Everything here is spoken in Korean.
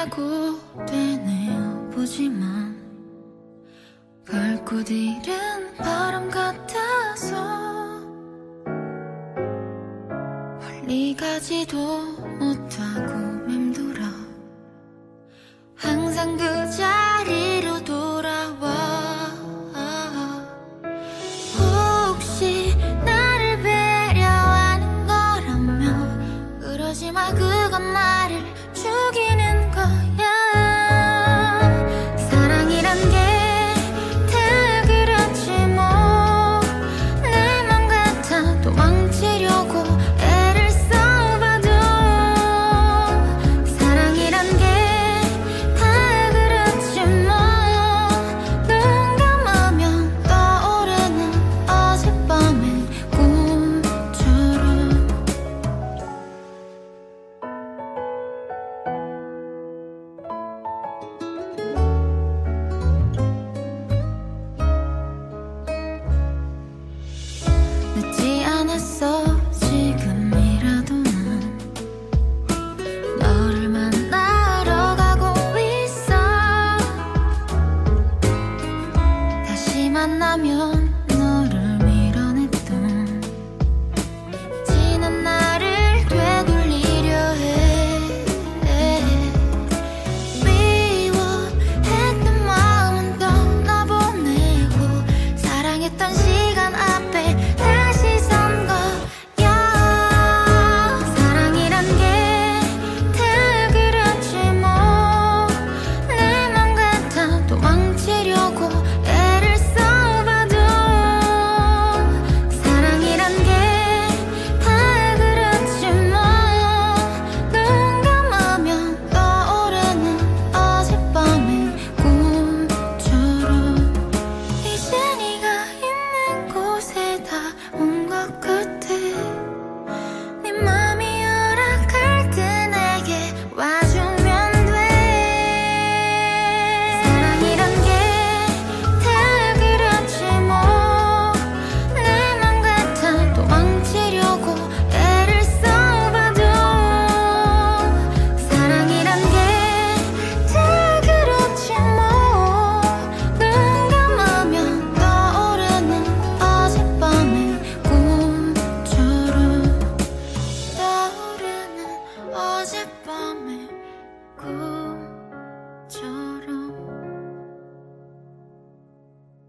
하고 되네요. 보지만 별꽃이은 바람 같아서 멀리 가지도 못하고 맴돌아 항상 그자